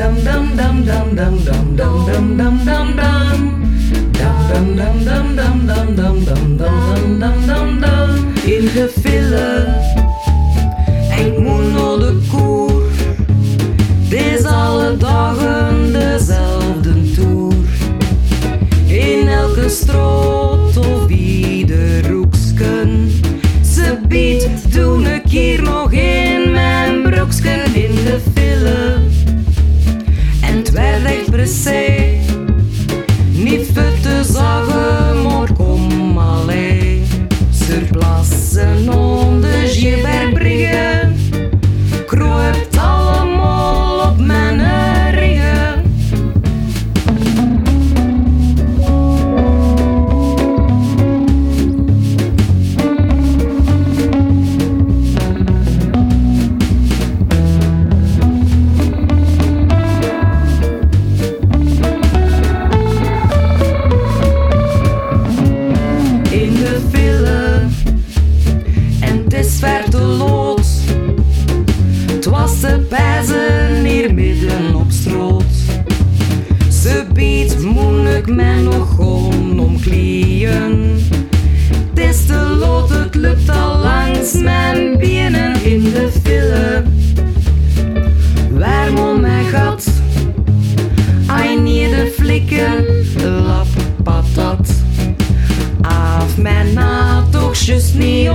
dum dum dum dum dum dum dum dum dum dum dum. Dum dum dum dum dum dum dum dum dum dum dum dum. In file, ik moet naar de koer. Deze alle dagen dezelfde toer. In elke stroot of ieder hoeksken. Ze biedt toen een keer nog in mijn broeksken in de file. Te pijzen hier midden op stroot. Ze biedt moeilijk mij nog gewoon omklieën. Is te lood, het lukt al langs mijn benen in de file. Waar moet mijn gat? Ai niet de flikken, lap patat. Af mijn na toch just niet